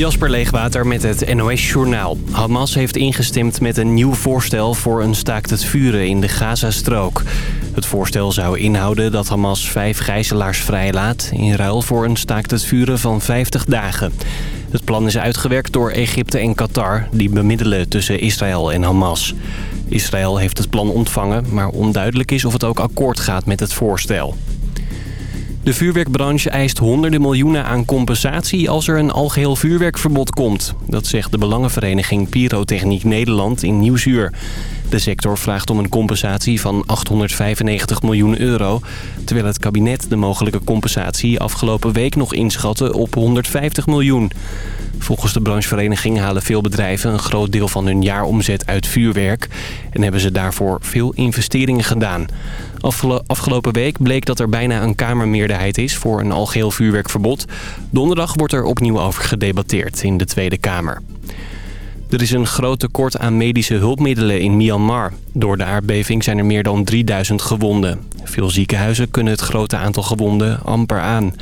Jasper Leegwater met het NOS Journaal. Hamas heeft ingestemd met een nieuw voorstel voor een staakt het vuren in de Gazastrook. Het voorstel zou inhouden dat Hamas vijf gijzelaars vrijlaat... in ruil voor een staakt het vuren van 50 dagen. Het plan is uitgewerkt door Egypte en Qatar... die bemiddelen tussen Israël en Hamas. Israël heeft het plan ontvangen, maar onduidelijk is of het ook akkoord gaat met het voorstel. De vuurwerkbranche eist honderden miljoenen aan compensatie als er een algeheel vuurwerkverbod komt. Dat zegt de belangenvereniging Pyrotechniek Nederland in Nieuwsuur. De sector vraagt om een compensatie van 895 miljoen euro... terwijl het kabinet de mogelijke compensatie afgelopen week nog inschatte op 150 miljoen. Volgens de branchevereniging halen veel bedrijven een groot deel van hun jaaromzet uit vuurwerk... en hebben ze daarvoor veel investeringen gedaan. Afgelopen week bleek dat er bijna een kamermeerderheid is voor een algeheel vuurwerkverbod. Donderdag wordt er opnieuw over gedebatteerd in de Tweede Kamer. Er is een groot tekort aan medische hulpmiddelen in Myanmar. Door de aardbeving zijn er meer dan 3000 gewonden. Veel ziekenhuizen kunnen het grote aantal gewonden amper aan.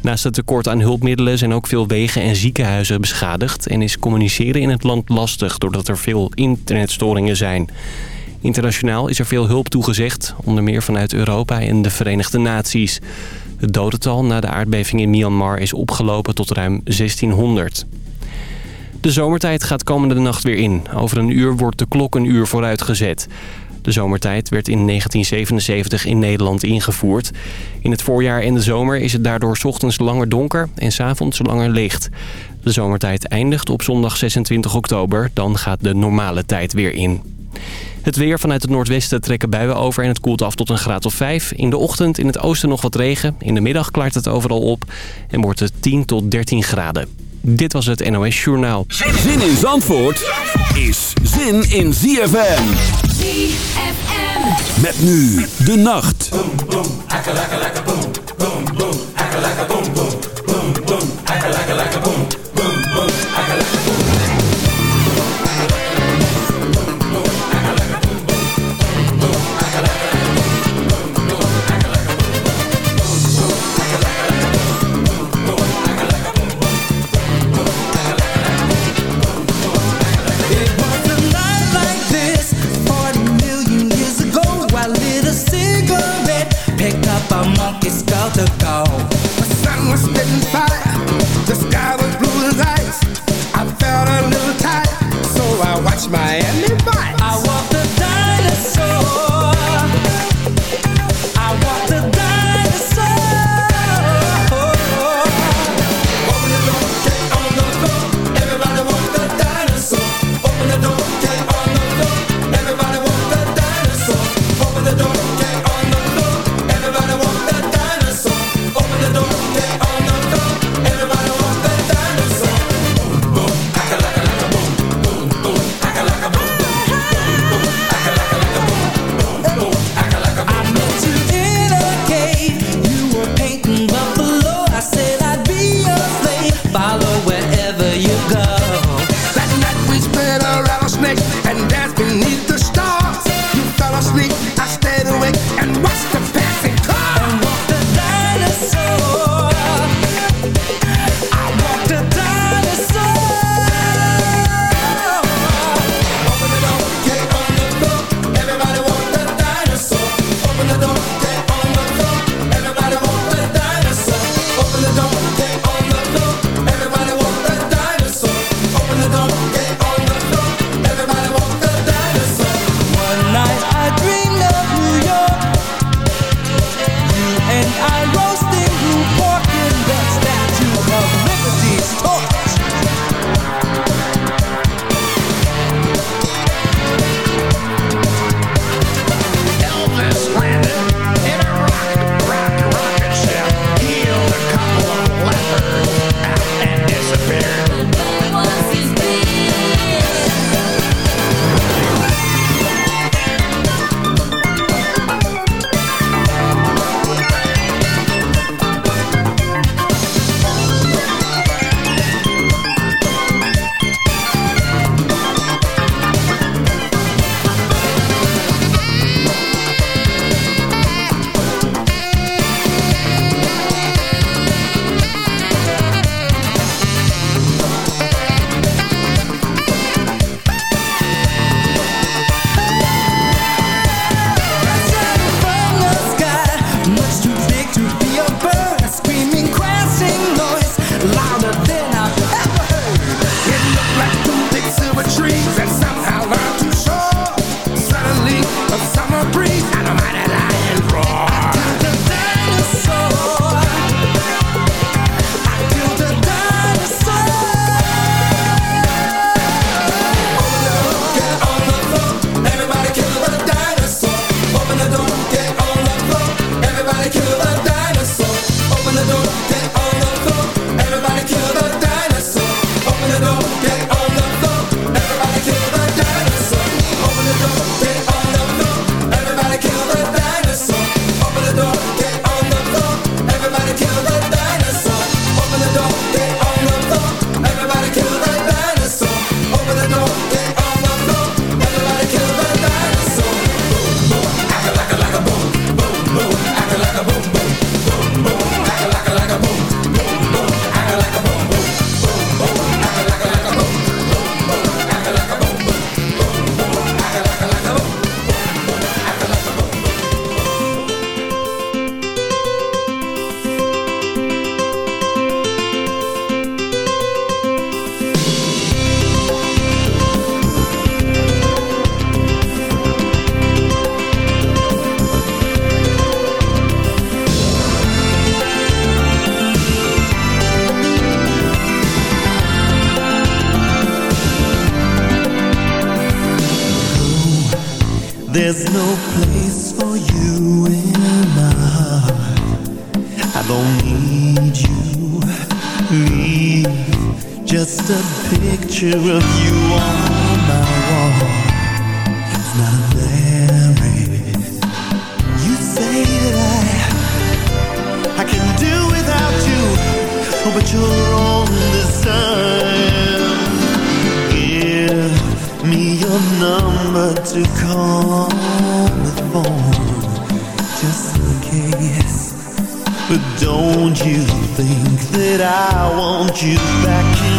Naast het tekort aan hulpmiddelen zijn ook veel wegen en ziekenhuizen beschadigd... en is communiceren in het land lastig doordat er veel internetstoringen zijn. Internationaal is er veel hulp toegezegd, onder meer vanuit Europa en de Verenigde Naties. Het dodental na de aardbeving in Myanmar is opgelopen tot ruim 1600. De zomertijd gaat komende nacht weer in. Over een uur wordt de klok een uur vooruitgezet. De zomertijd werd in 1977 in Nederland ingevoerd. In het voorjaar en de zomer is het daardoor ochtends langer donker en s'avonds langer licht. De zomertijd eindigt op zondag 26 oktober. Dan gaat de normale tijd weer in. Het weer vanuit het noordwesten trekken buien over en het koelt af tot een graad of 5. In de ochtend in het oosten nog wat regen. In de middag klaart het overal op en wordt het 10 tot 13 graden. Dit was het NOS Journaal. Zin in Zandvoort is zin in ZFM. ZFM. Met nu de nacht. It The sun was the sky was blue as ice. I felt a little tight, so I watched Miami Vice. Want you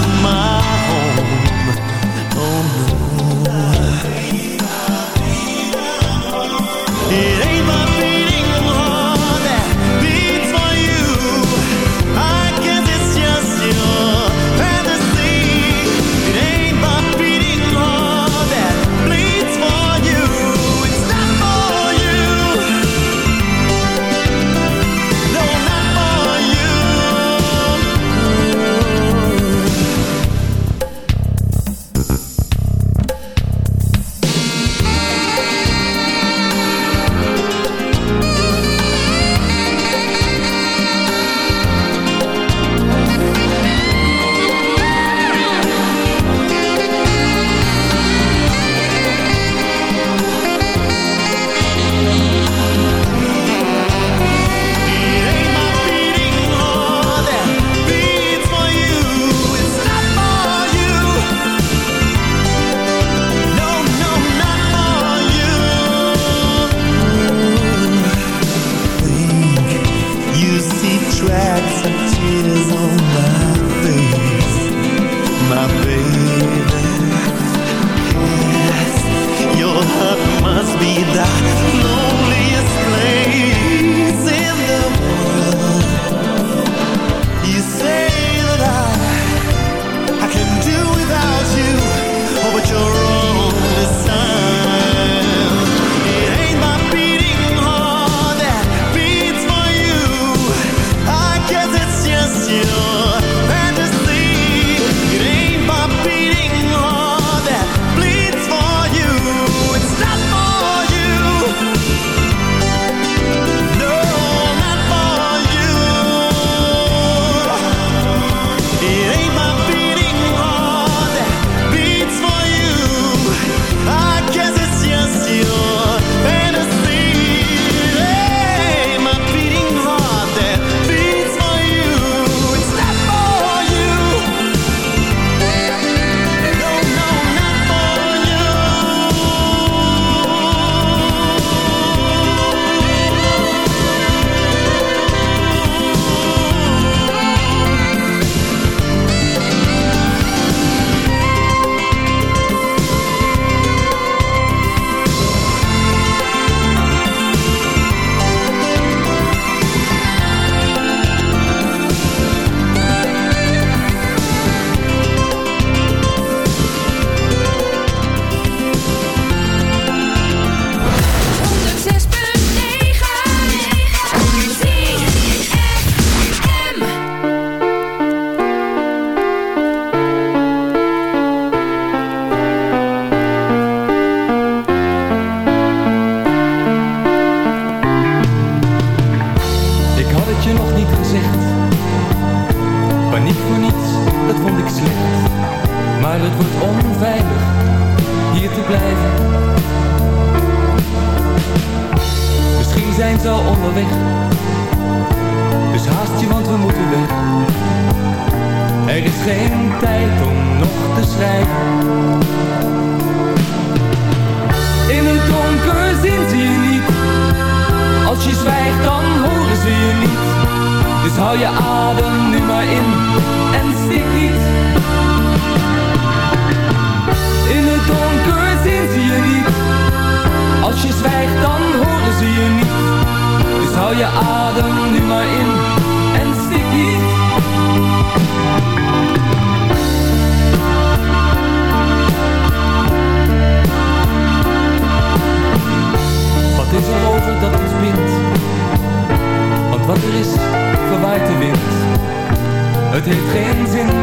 Het heeft geen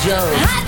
Cracking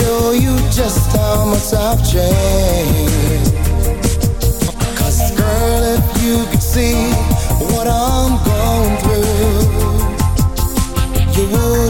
show you just how much I've changed. Cause girl, if you could see what I'm going through You would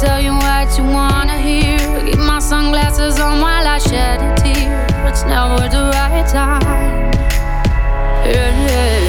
tell you what you wanna hear. Keep my sunglasses on while I shed a tear. It's never the right time. yeah. yeah.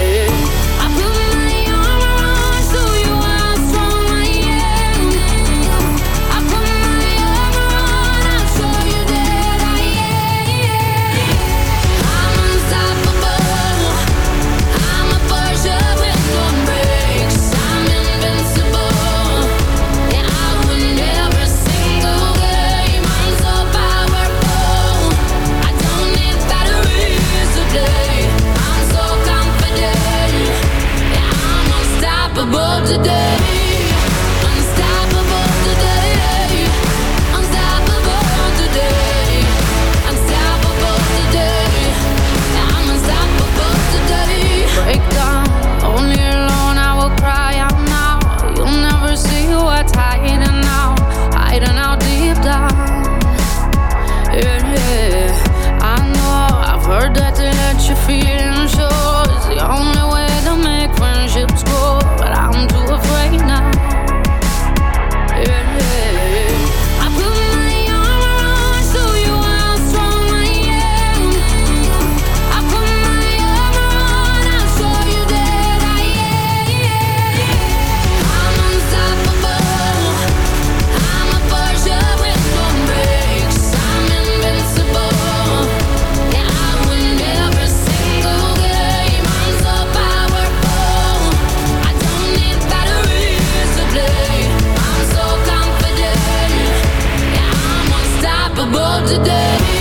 today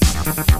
Música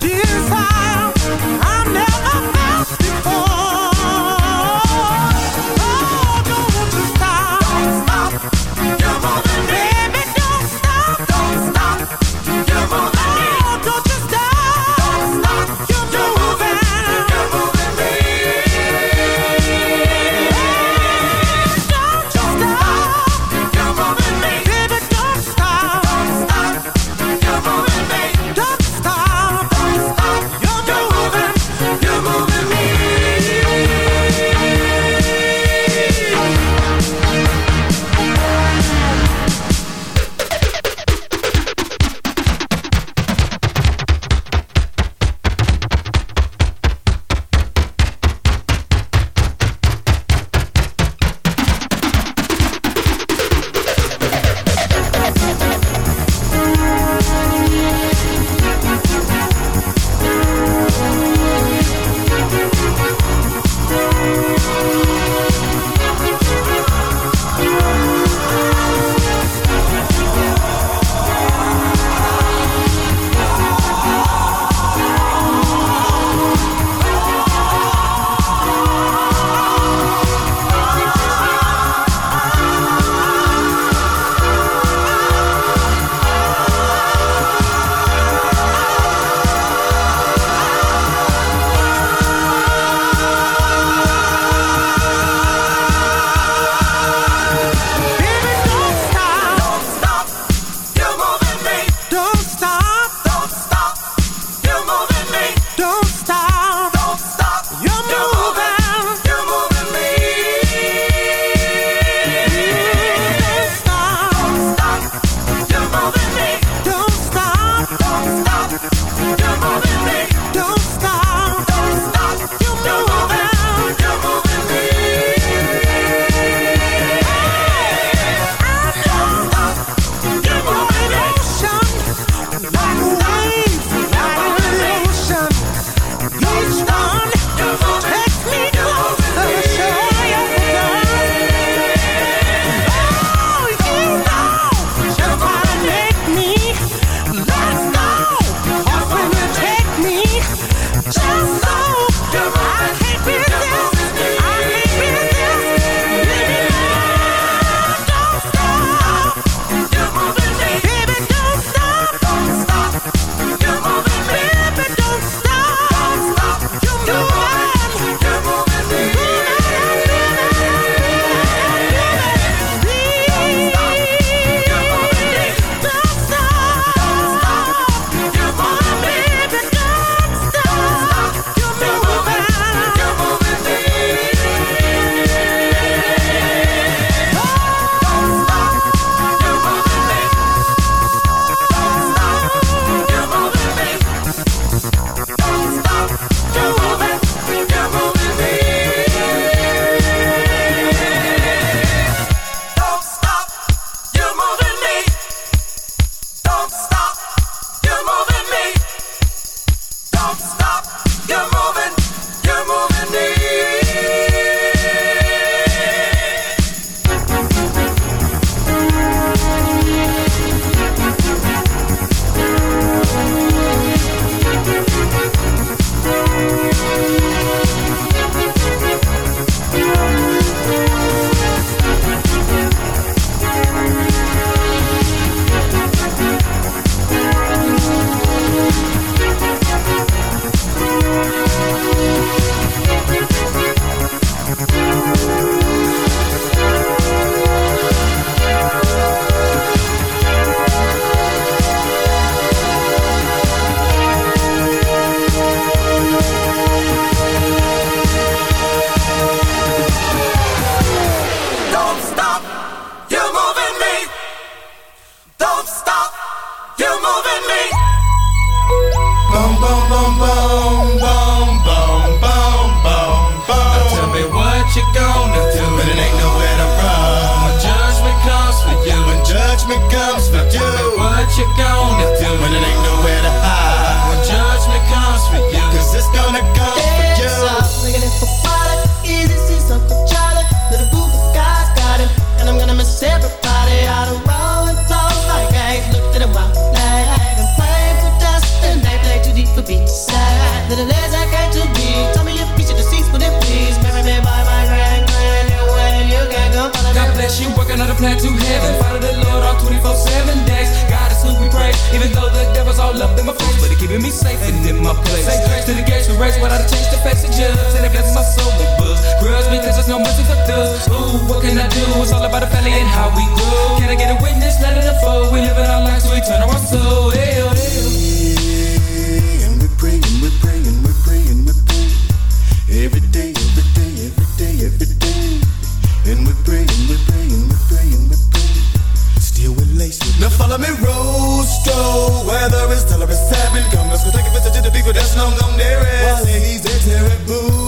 desire Still with lace. Now follow me, Rosto. Weather is tolerant, seven. Come, let's go take a visit to the people that's long gone there. While he's a terrible. Instead of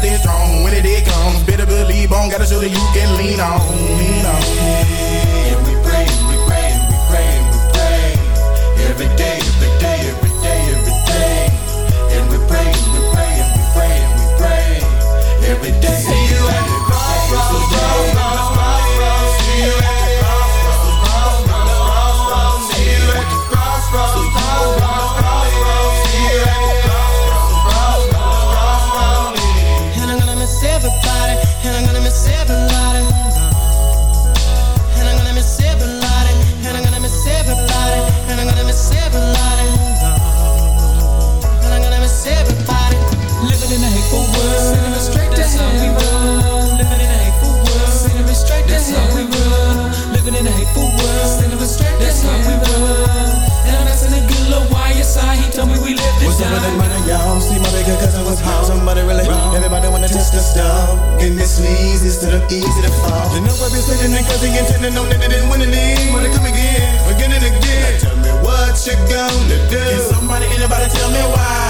gotta stay strong. When it comes, better believe on. got a shoulder you can lean on, lean on. And we we we we praying. Every day, every day, every day, every day. And we we we praying. Every day. See you at the crossroads, crossroads, crossroads. See you at the crossroads, crossroads, crossroads. See you at the crossroads, crossroads, time. money, y'all? See my bigger cousin was home. Somebody really wrong. Everybody wanna test the stuff. Getting this sneeze instead of easy to fall. You know I've been sitting cause he intending on that it didn't win any. Wanna come again, again and again. Now tell me what you gonna do. Can somebody, anybody tell me why?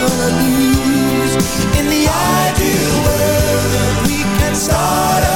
gonna lose. In the ideal world We can start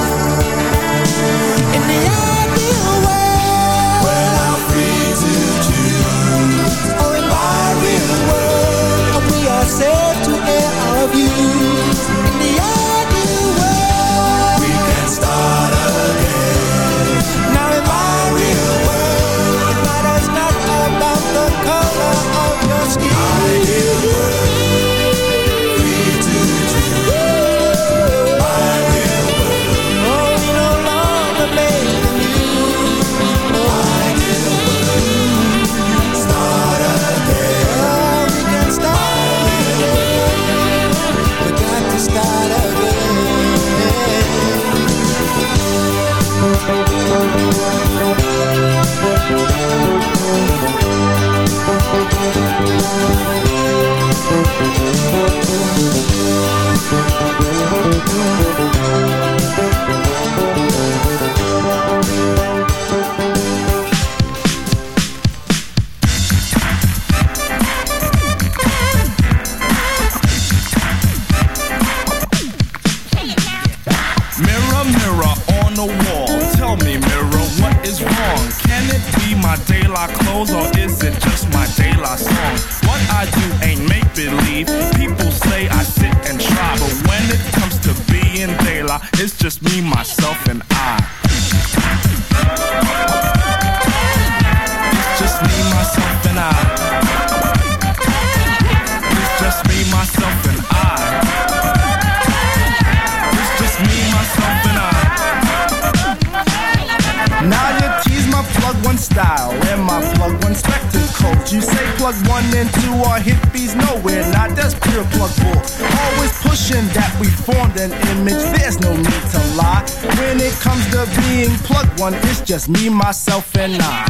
Hippies, no we're not. That's pure plug bull. Always pushing that we formed an image. There's no need to lie. When it comes to being plug one, it's just me, myself, and I.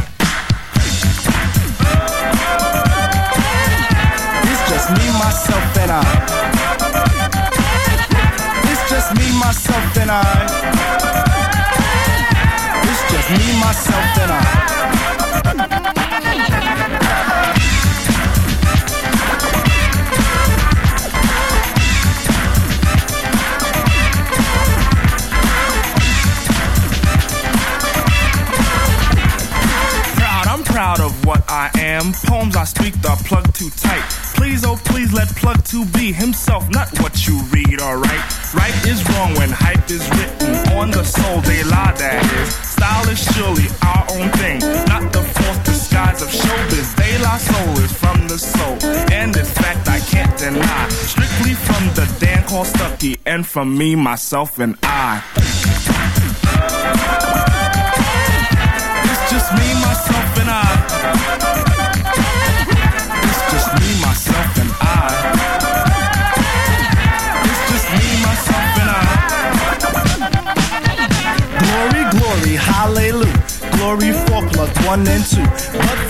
It's just me, myself, and I. It's just me, myself, and I. It's just me, myself, and I. am. Poems I speak the plug too tight. Please, oh please, let plug two be himself, not what you read, alright? Right is wrong when hype is written on the soul, they lie, that is. Style is surely our own thing, not the false disguise of showbiz. They lie soul is from the soul, and this fact I can't deny. Strictly from the Dan called Stucky, and from me, myself, and I. Glory for plug one and two.